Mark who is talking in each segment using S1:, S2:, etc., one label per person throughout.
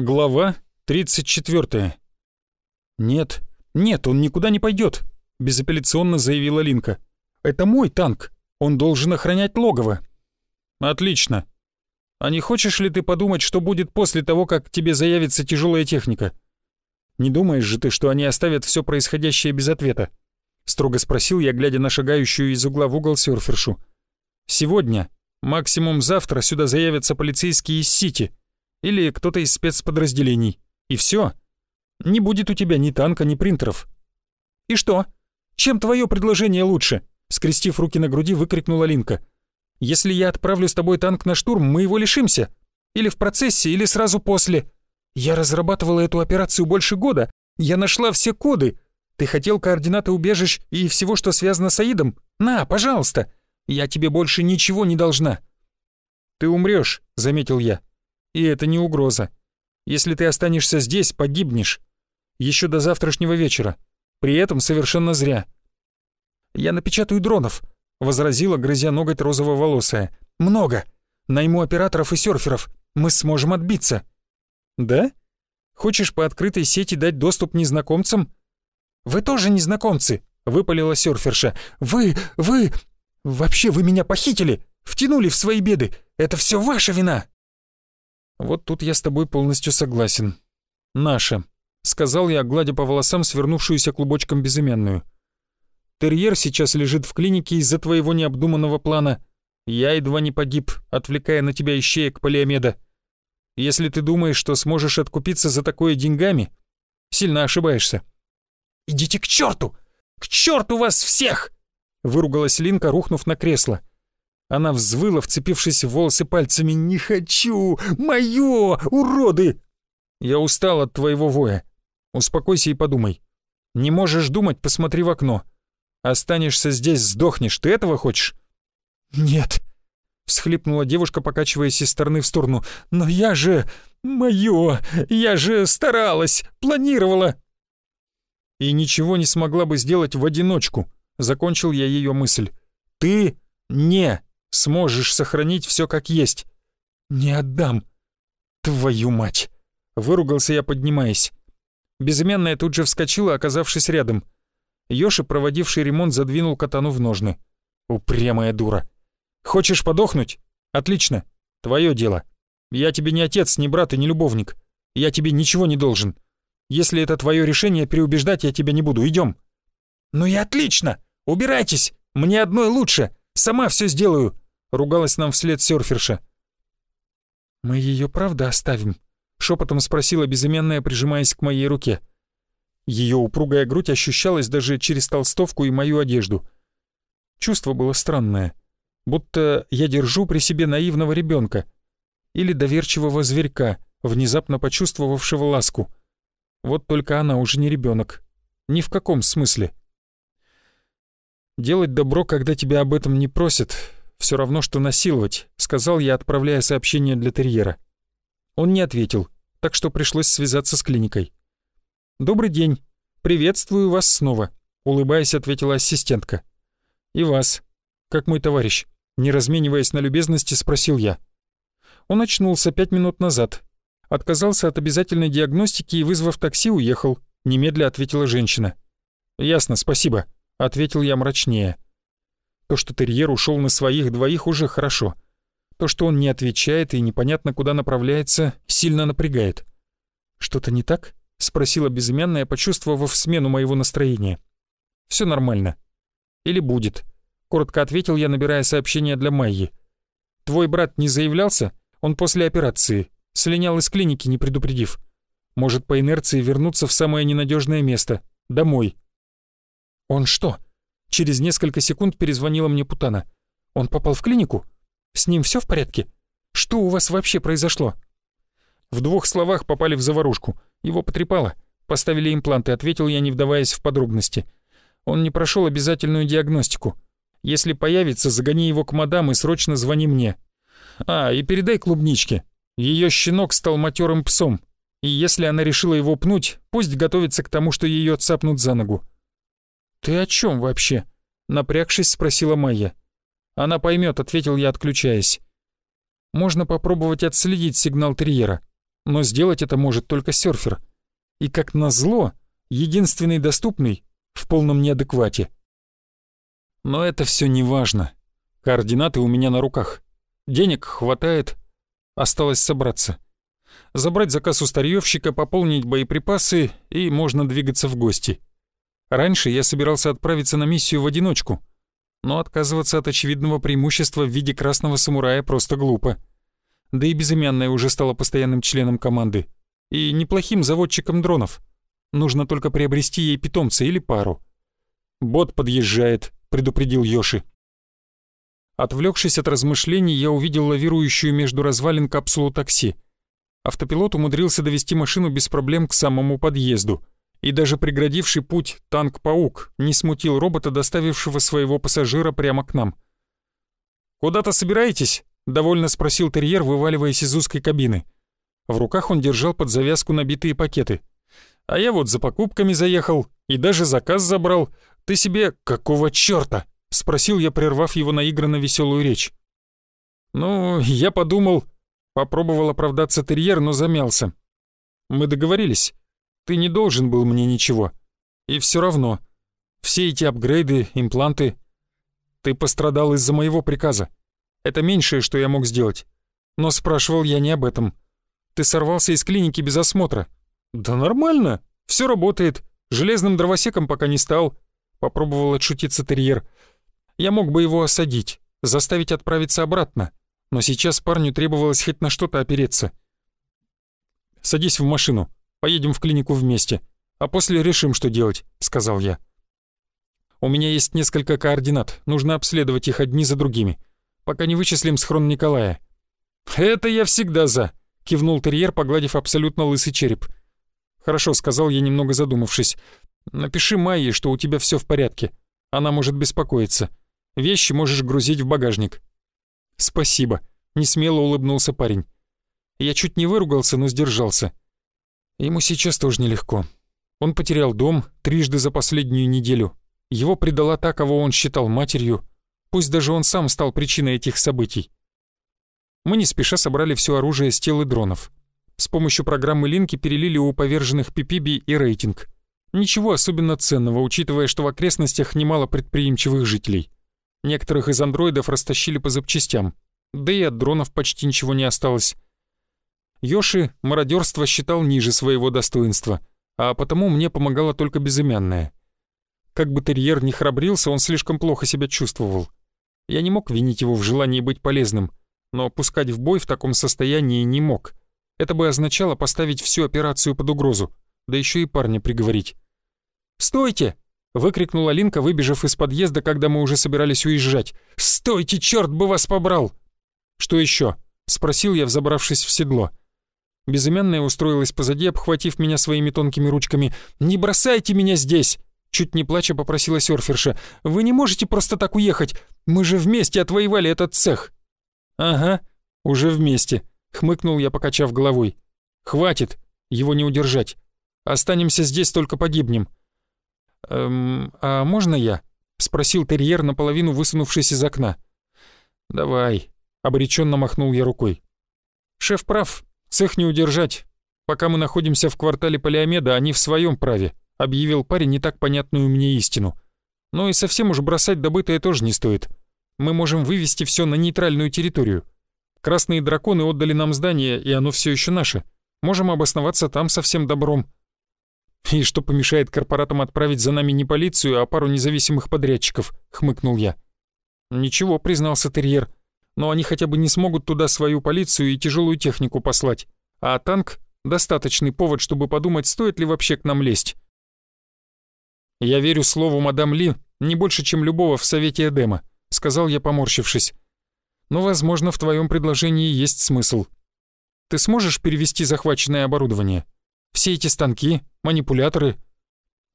S1: Глава 34. «Нет, нет, он никуда не пойдет», — безапелляционно заявила Линка. «Это мой танк. Он должен охранять логово». «Отлично. А не хочешь ли ты подумать, что будет после того, как тебе заявится тяжелая техника? Не думаешь же ты, что они оставят все происходящее без ответа?» — строго спросил я, глядя на шагающую из угла в угол серфершу. «Сегодня, максимум завтра, сюда заявятся полицейские из Сити» или кто-то из спецподразделений. И все. Не будет у тебя ни танка, ни принтеров. И что? Чем твое предложение лучше? Скрестив руки на груди, выкрикнула Линка. Если я отправлю с тобой танк на штурм, мы его лишимся. Или в процессе, или сразу после. Я разрабатывала эту операцию больше года. Я нашла все коды. Ты хотел координаты убежищ и всего, что связано с Аидом? На, пожалуйста. Я тебе больше ничего не должна. Ты умрешь, заметил я. И это не угроза. Если ты останешься здесь, погибнешь. Еще до завтрашнего вечера. При этом совершенно зря. «Я напечатаю дронов», — возразила, грызя ноготь розово-волосая. «Много. Найму операторов и серферов. Мы сможем отбиться». «Да? Хочешь по открытой сети дать доступ незнакомцам?» «Вы тоже незнакомцы», — выпалила серферша. «Вы... вы... вообще вы меня похитили, втянули в свои беды. Это все ваша вина!» Вот тут я с тобой полностью согласен. Наша, сказал я, гладя по волосам свернувшуюся клубочком безымянную. Терьер сейчас лежит в клинике из-за твоего необдуманного плана. Я едва не погиб, отвлекая на тебя ищеек полиомеда. Если ты думаешь, что сможешь откупиться за такое деньгами, сильно ошибаешься. «Идите к черту! К черту вас всех!» Выругалась Линка, рухнув на кресло. Она взвыла, вцепившись в волосы пальцами. «Не хочу! Моё! Уроды!» «Я устал от твоего воя. Успокойся и подумай. Не можешь думать, посмотри в окно. Останешься здесь, сдохнешь. Ты этого хочешь?» «Нет», — всхлипнула девушка, покачиваясь из стороны в сторону. «Но я же... моё! Я же старалась, планировала!» «И ничего не смогла бы сделать в одиночку», — закончил я ее мысль. «Ты не Сможешь сохранить все как есть. Не отдам. Твою мать. Выругался я, поднимаясь. Безымянная тут же вскочила, оказавшись рядом. Ёши, проводивший ремонт, задвинул катану в ножны. Упрямая дура. Хочешь подохнуть? Отлично. Твое дело. Я тебе не отец, не брат и не любовник. Я тебе ничего не должен. Если это твое решение, переубеждать я тебя не буду. Идем. Ну и отлично. Убирайтесь. Мне одной лучше. Сама все сделаю ругалась нам вслед серферша. «Мы ее правда оставим?» — шепотом спросила безымянная, прижимаясь к моей руке. Ее упругая грудь ощущалась даже через толстовку и мою одежду. Чувство было странное, будто я держу при себе наивного ребенка или доверчивого зверька, внезапно почувствовавшего ласку. Вот только она уже не ребенок. Ни в каком смысле. Делать добро, когда тебя об этом не просят, все равно, что насиловать», — сказал я, отправляя сообщение для терьера. Он не ответил, так что пришлось связаться с клиникой. «Добрый день. Приветствую вас снова», — улыбаясь, ответила ассистентка. «И вас. Как мой товарищ?» Не размениваясь на любезности, спросил я. Он очнулся пять минут назад. Отказался от обязательной диагностики и, вызвав такси, уехал. Немедля ответила женщина. «Ясно, спасибо», — ответил я мрачнее. То, что терьер ушел на своих двоих, уже хорошо. То, что он не отвечает и непонятно куда направляется, сильно напрягает. «Что-то не так?» — спросила безымянная, почувствовав смену моего настроения. Все нормально. Или будет?» — коротко ответил я, набирая сообщение для Майи. «Твой брат не заявлялся? Он после операции. Слинял из клиники, не предупредив. Может, по инерции вернуться в самое ненадежное место. Домой». «Он что?» Через несколько секунд перезвонила мне Путана. «Он попал в клинику? С ним все в порядке? Что у вас вообще произошло?» В двух словах попали в заварушку. Его потрепало. Поставили импланты, ответил я, не вдаваясь в подробности. Он не прошел обязательную диагностику. Если появится, загони его к мадам и срочно звони мне. А, и передай клубничке. Ее щенок стал матерым псом. И если она решила его пнуть, пусть готовится к тому, что ее цапнут за ногу. «Ты о чем вообще?» — напрягшись, спросила Майя. «Она поймет», — ответил я, отключаясь. «Можно попробовать отследить сигнал терьера. но сделать это может только серфер. И как назло, единственный доступный в полном неадеквате. Но это все не важно. Координаты у меня на руках. Денег хватает. Осталось собраться. Забрать заказ у старьевщика, пополнить боеприпасы, и можно двигаться в гости. Раньше я собирался отправиться на миссию в одиночку, но отказываться от очевидного преимущества в виде красного самурая просто глупо. Да и безымянная уже стала постоянным членом команды. И неплохим заводчиком дронов. Нужно только приобрести ей питомца или пару. «Бот подъезжает», — предупредил Йоши. Отвлекшись от размышлений, я увидел лавирующую между развалин капсулу такси. Автопилот умудрился довести машину без проблем к самому подъезду. И даже преградивший путь танк-паук не смутил робота, доставившего своего пассажира прямо к нам. «Куда-то собираетесь?» — довольно спросил терьер, вываливаясь из узкой кабины. В руках он держал под завязку набитые пакеты. «А я вот за покупками заехал и даже заказ забрал. Ты себе какого чёрта?» — спросил я, прервав его наигранно веселую речь. «Ну, я подумал...» Попробовал оправдаться терьер, но замялся. «Мы договорились. Ты не должен был мне ничего. И все равно. Все эти апгрейды, импланты... Ты пострадал из-за моего приказа. Это меньшее, что я мог сделать. Но спрашивал я не об этом. Ты сорвался из клиники без осмотра. Да нормально. Все работает. Железным дровосеком пока не стал. Попробовал отшутиться терьер. Я мог бы его осадить, заставить отправиться обратно. Но сейчас парню требовалось хоть на что-то опереться. «Садись в машину. Поедем в клинику вместе. А после решим, что делать», — сказал я. «У меня есть несколько координат. Нужно обследовать их одни за другими пока не вычислим схрон Николая». «Это я всегда за», — кивнул терьер, погладив абсолютно лысый череп. «Хорошо», — сказал я, немного задумавшись. «Напиши Майе, что у тебя все в порядке. Она может беспокоиться. Вещи можешь грузить в багажник». «Спасибо», — несмело улыбнулся парень. Я чуть не выругался, но сдержался. Ему сейчас тоже нелегко. Он потерял дом трижды за последнюю неделю. Его предала та, кого он считал матерью, Пусть даже он сам стал причиной этих событий. Мы не спеша собрали все оружие с тел и дронов. С помощью программы Линки перелили у поверженных Пипиби и рейтинг. Ничего особенно ценного, учитывая, что в окрестностях немало предприимчивых жителей. Некоторых из андроидов растащили по запчастям, да и от дронов почти ничего не осталось. Йоши мародерство считал ниже своего достоинства, а потому мне помогала только безымянная. Как бы терьер не храбрился, он слишком плохо себя чувствовал. Я не мог винить его в желании быть полезным, но пускать в бой в таком состоянии не мог. Это бы означало поставить всю операцию под угрозу, да еще и парня приговорить. «Стойте!» — выкрикнула Линка, выбежав из подъезда, когда мы уже собирались уезжать. «Стойте, черт бы вас побрал!» «Что еще?» — спросил я, взобравшись в седло. Безымянная устроилась позади, обхватив меня своими тонкими ручками. «Не бросайте меня здесь!» Чуть не плача попросила серферша. «Вы не можете просто так уехать. Мы же вместе отвоевали этот цех». «Ага, уже вместе», — хмыкнул я, покачав головой. «Хватит, его не удержать. Останемся здесь, только погибнем». «Эм, а можно я?» — спросил терьер, наполовину высунувшись из окна. «Давай», — обреченно махнул я рукой. «Шеф прав, цех не удержать. Пока мы находимся в квартале Полиомеда, они в своем праве объявил парень не так понятную мне истину. Но и совсем уж бросать добытое тоже не стоит. Мы можем вывести все на нейтральную территорию. Красные драконы отдали нам здание, и оно все еще наше. Можем обосноваться там со всем добром. И что помешает корпоратам отправить за нами не полицию, а пару независимых подрядчиков, хмыкнул я. Ничего, признался терьер. Но они хотя бы не смогут туда свою полицию и тяжелую технику послать. А танк — достаточный повод, чтобы подумать, стоит ли вообще к нам лезть. «Я верю слову мадам Ли не больше, чем любого в Совете Эдема», — сказал я, поморщившись. «Но, возможно, в твоем предложении есть смысл. Ты сможешь перевести захваченное оборудование? Все эти станки, манипуляторы?»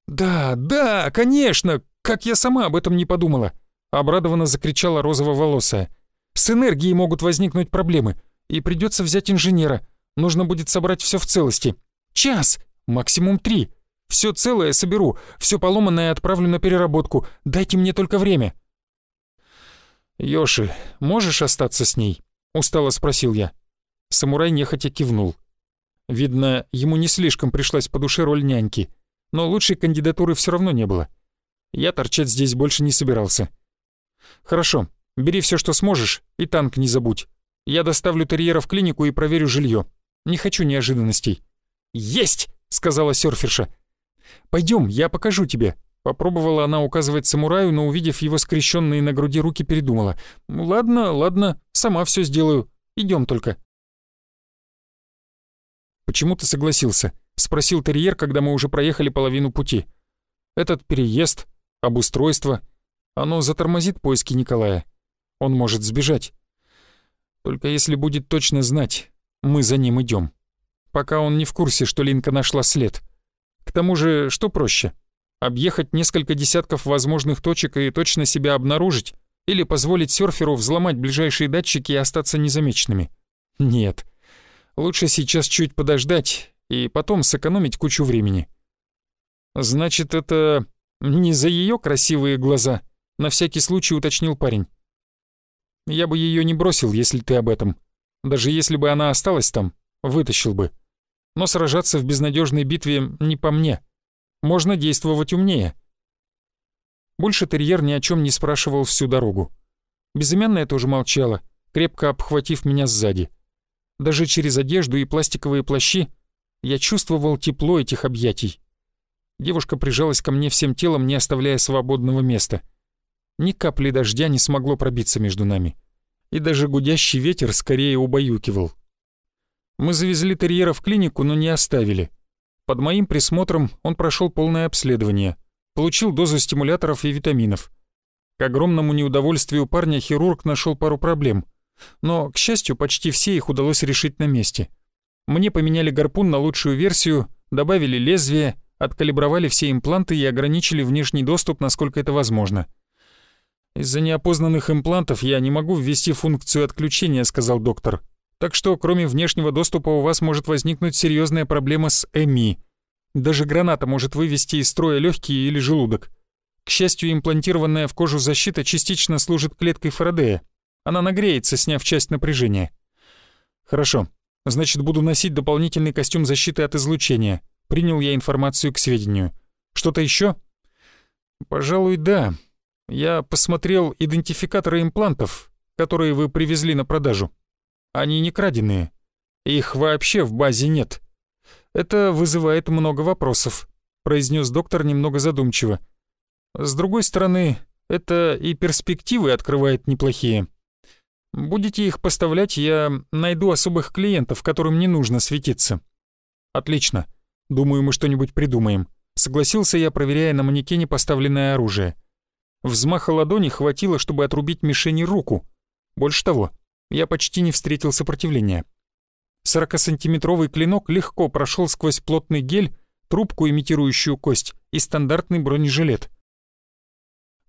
S1: «Да, да, конечно! Как я сама об этом не подумала!» — обрадованно закричала розово-волосая. «С энергией могут возникнуть проблемы, и придется взять инженера. Нужно будет собрать все в целости. Час, максимум три. Все целое соберу, все поломанное отправлю на переработку. Дайте мне только время». «Йоши, можешь остаться с ней?» — устало спросил я. Самурай нехотя кивнул. Видно, ему не слишком пришлась по душе роль няньки. Но лучшей кандидатуры все равно не было. Я торчать здесь больше не собирался. «Хорошо, бери все, что сможешь, и танк не забудь. Я доставлю терьера в клинику и проверю жилье. Не хочу неожиданностей». «Есть!» — сказала серферша. Пойдем, я покажу тебе». Попробовала она указывать самураю, но увидев его скрещенные на груди руки, передумала. «Ладно, ладно, сама все сделаю. Идем только». «Почему ты согласился?» — спросил терьер, когда мы уже проехали половину пути. «Этот переезд, обустройство, оно затормозит поиски Николая. Он может сбежать. Только если будет точно знать, мы за ним идем. Пока он не в курсе, что Линка нашла след». К тому же, что проще? Объехать несколько десятков возможных точек и точно себя обнаружить? Или позволить серферу взломать ближайшие датчики и остаться незамеченными? Нет. Лучше сейчас чуть подождать и потом сэкономить кучу времени. Значит, это не за ее красивые глаза, на всякий случай уточнил парень. Я бы ее не бросил, если ты об этом. Даже если бы она осталась там, вытащил бы но сражаться в безнадежной битве не по мне. Можно действовать умнее. Больше терьер ни о чем не спрашивал всю дорогу. Безымянная тоже молчала, крепко обхватив меня сзади. Даже через одежду и пластиковые плащи я чувствовал тепло этих объятий. Девушка прижалась ко мне всем телом, не оставляя свободного места. Ни капли дождя не смогло пробиться между нами. И даже гудящий ветер скорее убаюкивал. Мы завезли терьера в клинику, но не оставили. Под моим присмотром он прошел полное обследование, получил дозу стимуляторов и витаминов. К огромному неудовольствию парня хирург нашел пару проблем, но, к счастью, почти все их удалось решить на месте. Мне поменяли гарпун на лучшую версию, добавили лезвие, откалибровали все импланты и ограничили внешний доступ, насколько это возможно. «Из-за неопознанных имплантов я не могу ввести функцию отключения», — сказал доктор. Так что, кроме внешнего доступа, у вас может возникнуть серьезная проблема с ЭМИ. Даже граната может вывести из строя легкие или желудок. К счастью, имплантированная в кожу защита частично служит клеткой Фарадея. Она нагреется, сняв часть напряжения. Хорошо. Значит, буду носить дополнительный костюм защиты от излучения. Принял я информацию к сведению. Что-то еще? Пожалуй, да. Я посмотрел идентификаторы имплантов, которые вы привезли на продажу. Они не краденые. Их вообще в базе нет. Это вызывает много вопросов», — произнес доктор немного задумчиво. «С другой стороны, это и перспективы открывает неплохие. Будете их поставлять, я найду особых клиентов, которым не нужно светиться». «Отлично. Думаю, мы что-нибудь придумаем», — согласился я, проверяя на манекене поставленное оружие. Взмаха ладони хватило, чтобы отрубить мишени руку. Больше того, я почти не встретил сопротивления. 40-сантиметровый клинок легко прошел сквозь плотный гель, трубку, имитирующую кость, и стандартный бронежилет.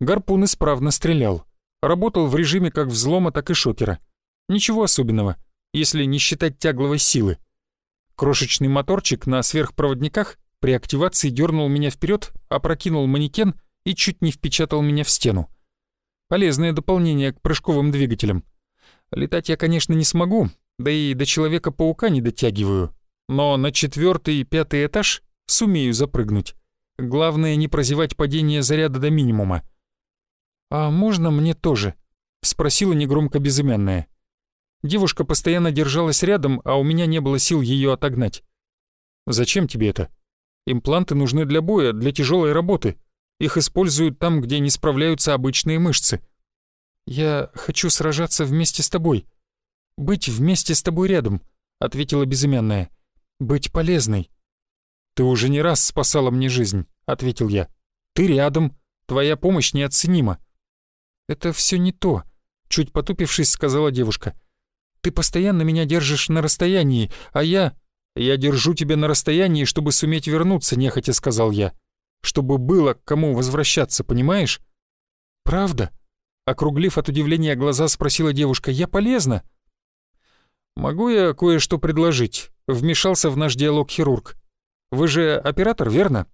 S1: Гарпун исправно стрелял. Работал в режиме как взлома, так и шокера. Ничего особенного, если не считать тягловой силы. Крошечный моторчик на сверхпроводниках при активации дернул меня вперед, опрокинул манекен и чуть не впечатал меня в стену. Полезное дополнение к прыжковым двигателям — Летать я, конечно, не смогу, да и до Человека-паука не дотягиваю. Но на четвертый и пятый этаж сумею запрыгнуть. Главное не прозевать падение заряда до минимума. «А можно мне тоже?» — спросила негромко безымянная. Девушка постоянно держалась рядом, а у меня не было сил ее отогнать. «Зачем тебе это? Импланты нужны для боя, для тяжелой работы. Их используют там, где не справляются обычные мышцы. «Я хочу сражаться вместе с тобой. Быть вместе с тобой рядом», — ответила безымянная. «Быть полезной». «Ты уже не раз спасала мне жизнь», — ответил я. «Ты рядом. Твоя помощь неоценима». «Это все не то», — чуть потупившись, сказала девушка. «Ты постоянно меня держишь на расстоянии, а я...» «Я держу тебя на расстоянии, чтобы суметь вернуться», — нехотя сказал я. «Чтобы было к кому возвращаться, понимаешь?» «Правда?» Округлив от удивления глаза, спросила девушка, «Я полезна?» «Могу я кое-что предложить?» — вмешался в наш диалог хирург. «Вы же оператор, верно?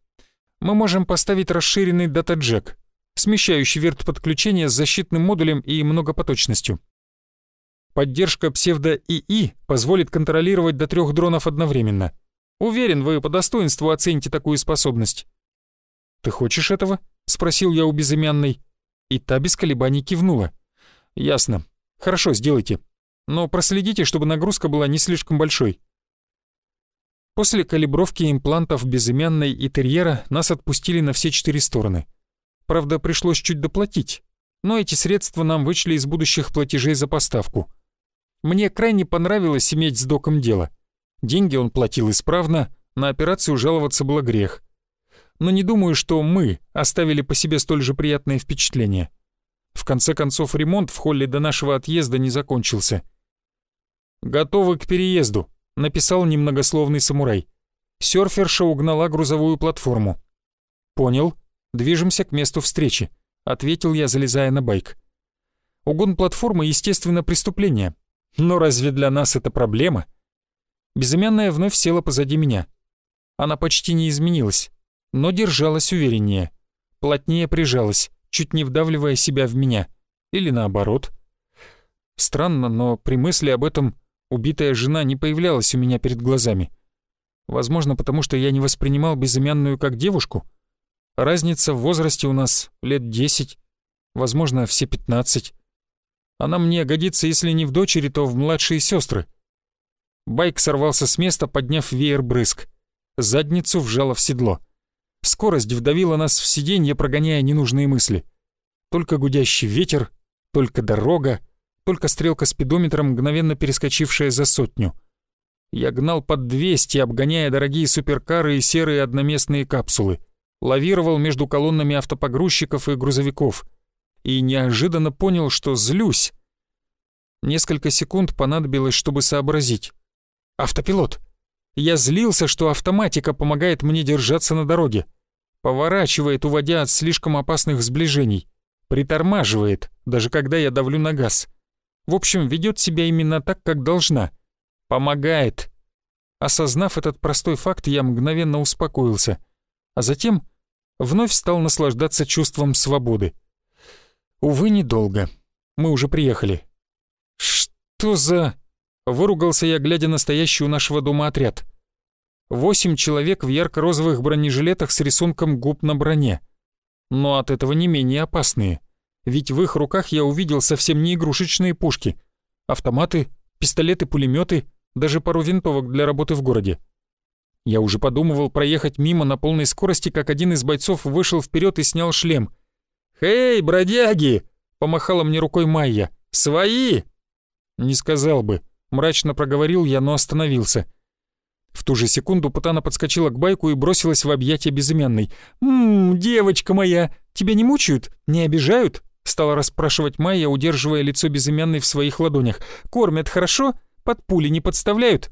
S1: Мы можем поставить расширенный дата-джек, смещающий верт подключения с защитным модулем и многопоточностью. Поддержка псевдо-ИИ позволит контролировать до трех дронов одновременно. Уверен, вы по достоинству оцените такую способность». «Ты хочешь этого?» — спросил я у безымянной. И та без колебаний кивнула. «Ясно. Хорошо, сделайте. Но проследите, чтобы нагрузка была не слишком большой». После калибровки имплантов безымянной и терьера нас отпустили на все четыре стороны. Правда, пришлось чуть доплатить, но эти средства нам вычли из будущих платежей за поставку. Мне крайне понравилось иметь с доком дело. Деньги он платил исправно, на операцию жаловаться было грех. Но не думаю, что мы оставили по себе столь же приятное впечатление. В конце концов, ремонт в холле до нашего отъезда не закончился. «Готовы к переезду», — написал немногословный самурай. Сёрферша угнала грузовую платформу. «Понял. Движемся к месту встречи», — ответил я, залезая на байк. Угон платформы, естественно, преступление. Но разве для нас это проблема? Безымянная вновь села позади меня. Она почти не изменилась, но держалась увереннее. Плотнее прижалась, чуть не вдавливая себя в меня. Или наоборот. Странно, но при мысли об этом убитая жена не появлялась у меня перед глазами. Возможно, потому что я не воспринимал безымянную как девушку. Разница в возрасте у нас лет десять, возможно, все пятнадцать. Она мне годится, если не в дочери, то в младшие сестры. Байк сорвался с места, подняв веер брызг. Задницу вжало в седло. Скорость вдавила нас в сиденье, прогоняя ненужные мысли. Только гудящий ветер, только дорога, только стрелка спидометра, мгновенно перескочившая за сотню. Я гнал под 200, обгоняя дорогие суперкары и серые одноместные капсулы. Лавировал между колоннами автопогрузчиков и грузовиков. И неожиданно понял, что злюсь. Несколько секунд понадобилось, чтобы сообразить. Автопилот. Я злился, что автоматика помогает мне держаться на дороге. Поворачивает, уводя от слишком опасных сближений. Притормаживает, даже когда я давлю на газ. В общем, ведет себя именно так, как должна. Помогает. Осознав этот простой факт, я мгновенно успокоился. А затем вновь стал наслаждаться чувством свободы. Увы, недолго. Мы уже приехали. «Что за...» — выругался я, глядя на стоящий у нашего дома отряд. Восемь человек в ярко-розовых бронежилетах с рисунком губ на броне. Но от этого не менее опасные — ведь в их руках я увидел совсем не игрушечные пушки. Автоматы, пистолеты, пулеметы, даже пару винтовок для работы в городе. Я уже подумывал проехать мимо на полной скорости, как один из бойцов вышел вперед и снял шлем. «Хей, бродяги!» — помахала мне рукой Майя. «Свои!» «Не сказал бы», — мрачно проговорил я, но остановился. В ту же секунду Путана подскочила к байку и бросилась в объятия безымянной. «Ммм, девочка моя, тебя не мучают? Не обижают?» Стала расспрашивать Майя, удерживая лицо безымянной в своих ладонях. «Кормят хорошо? Под пули не подставляют?»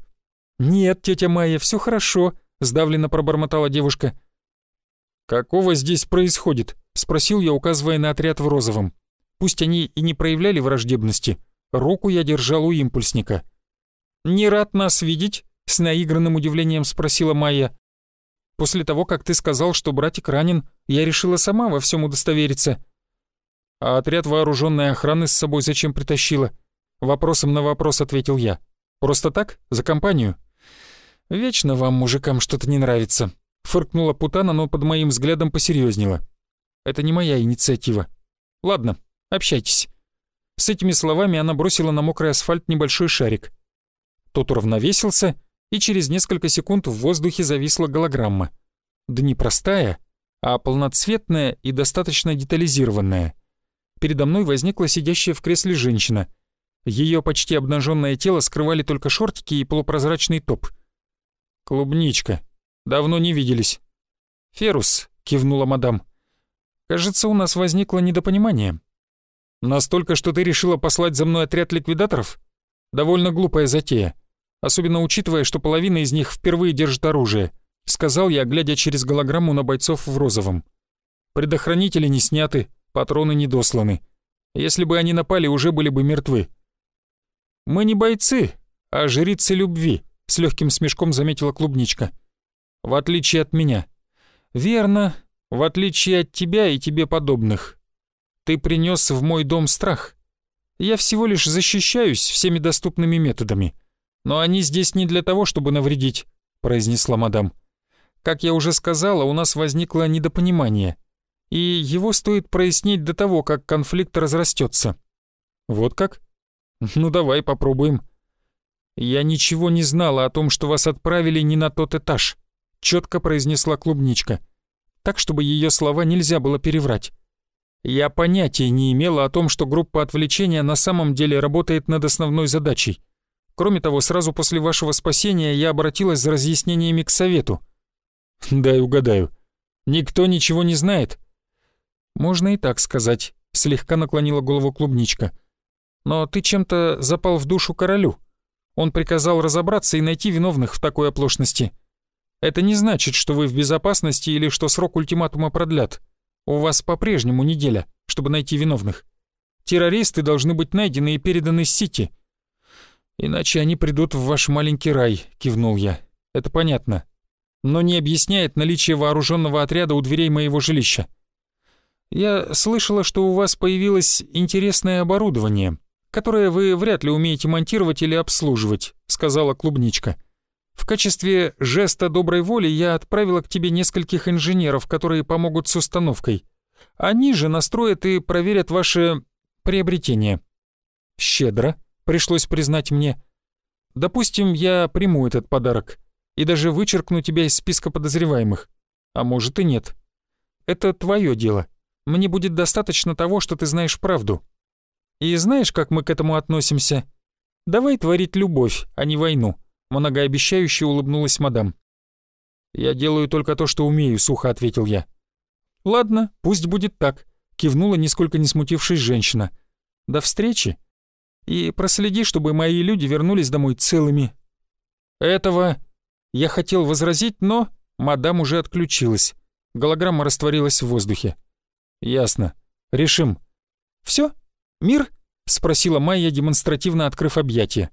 S1: «Нет, тетя Майя, все хорошо», — сдавленно пробормотала девушка. «Какого здесь происходит?» — спросил я, указывая на отряд в розовом. Пусть они и не проявляли враждебности, руку я держал у импульсника. «Не рад нас видеть?» — с наигранным удивлением спросила Майя. «После того, как ты сказал, что братик ранен, я решила сама во всем удостовериться». А отряд вооруженной охраны с собой зачем притащила? Вопросом на вопрос ответил я. Просто так? За компанию? Вечно вам, мужикам, что-то не нравится. Фыркнула Путана, но под моим взглядом посерьезнела. Это не моя инициатива. Ладно, общайтесь. С этими словами она бросила на мокрый асфальт небольшой шарик. Тот уравновесился, и через несколько секунд в воздухе зависла голограмма. Да не простая, а полноцветная и достаточно детализированная передо мной возникла сидящая в кресле женщина. Ее почти обнаженное тело скрывали только шортики и полупрозрачный топ. «Клубничка. Давно не виделись». «Ферус», — кивнула мадам. «Кажется, у нас возникло недопонимание. Настолько, что ты решила послать за мной отряд ликвидаторов? Довольно глупая затея, особенно учитывая, что половина из них впервые держит оружие», — сказал я, глядя через голограмму на бойцов в розовом. «Предохранители не сняты, патроны не досланы. Если бы они напали, уже были бы мертвы. «Мы не бойцы, а жрицы любви», — с легким смешком заметила клубничка. «В отличие от меня». «Верно, в отличие от тебя и тебе подобных. Ты принес в мой дом страх. Я всего лишь защищаюсь всеми доступными методами. Но они здесь не для того, чтобы навредить», — произнесла мадам. «Как я уже сказала, у нас возникло недопонимание, и его стоит прояснить до того, как конфликт разрастется». «Вот как?» «Ну давай попробуем». «Я ничего не знала о том, что вас отправили не на тот этаж», — четко произнесла клубничка. Так, чтобы ее слова нельзя было переврать. Я понятия не имела о том, что группа отвлечения на самом деле работает над основной задачей. Кроме того, сразу после вашего спасения я обратилась за разъяснениями к совету. Дай угадаю. Никто ничего не знает? Можно и так сказать, слегка наклонила голову клубничка. Но ты чем-то запал в душу королю. Он приказал разобраться и найти виновных в такой оплошности. Это не значит, что вы в безопасности или что срок ультиматума продлят. У вас по-прежнему неделя, чтобы найти виновных. Террористы должны быть найдены и переданы Сити. Иначе они придут в ваш маленький рай, кивнул я. Это понятно. Но не объясняет наличие вооруженного отряда у дверей моего жилища. Я слышала, что у вас появилось интересное оборудование, которое вы вряд ли умеете монтировать или обслуживать, сказала клубничка. В качестве жеста доброй воли я отправила к тебе нескольких инженеров, которые помогут с установкой. Они же настроят и проверят ваше приобретение. Щедро, пришлось признать мне. Допустим, я приму этот подарок и даже вычеркну тебя из списка подозреваемых. А может и нет. Это твое дело. Мне будет достаточно того, что ты знаешь правду. И знаешь, как мы к этому относимся? Давай творить любовь, а не войну. Многообещающе улыбнулась мадам. «Я делаю только то, что умею», — сухо ответил я. «Ладно, пусть будет так», — кивнула, нисколько не смутившись женщина. «До встречи. И проследи, чтобы мои люди вернулись домой целыми». «Этого...» Я хотел возразить, но мадам уже отключилась. Голограмма растворилась в воздухе. «Ясно. Решим». «Всё? Мир?» — спросила Майя, демонстративно открыв объятия.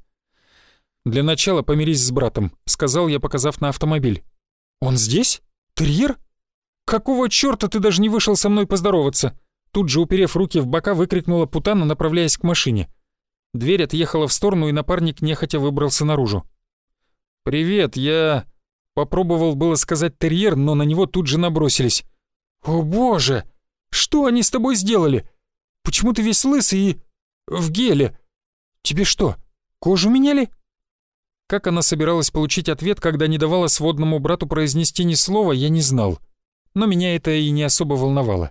S1: «Для начала помирись с братом», — сказал я, показав на автомобиль. «Он здесь? Терьер? Какого чёрта ты даже не вышел со мной поздороваться?» Тут же, уперев руки в бока, выкрикнула Путана, направляясь к машине. Дверь отъехала в сторону, и напарник нехотя выбрался наружу. «Привет, я...» Попробовал было сказать терьер, но на него тут же набросились. «О боже! Что они с тобой сделали? Почему ты весь лысый и... в геле? Тебе что, кожу меняли?» Как она собиралась получить ответ, когда не давала сводному брату произнести ни слова, я не знал. Но меня это и не особо волновало.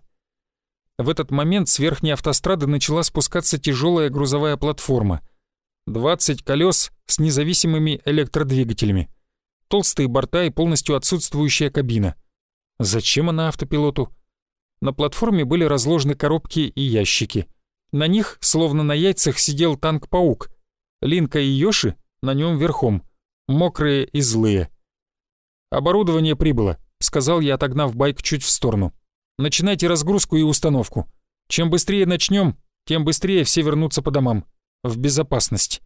S1: В этот момент с верхней автострады начала спускаться тяжелая грузовая платформа. 20 колес с независимыми электродвигателями. Толстые борта и полностью отсутствующая кабина. Зачем она автопилоту? На платформе были разложены коробки и ящики. На них, словно на яйцах, сидел танк-паук. Линка и Йоши на нем верхом, мокрые и злые. «Оборудование прибыло», — сказал я, отогнав байк чуть в сторону. «Начинайте разгрузку и установку. Чем быстрее начнем, тем быстрее все вернутся по домам. В безопасность».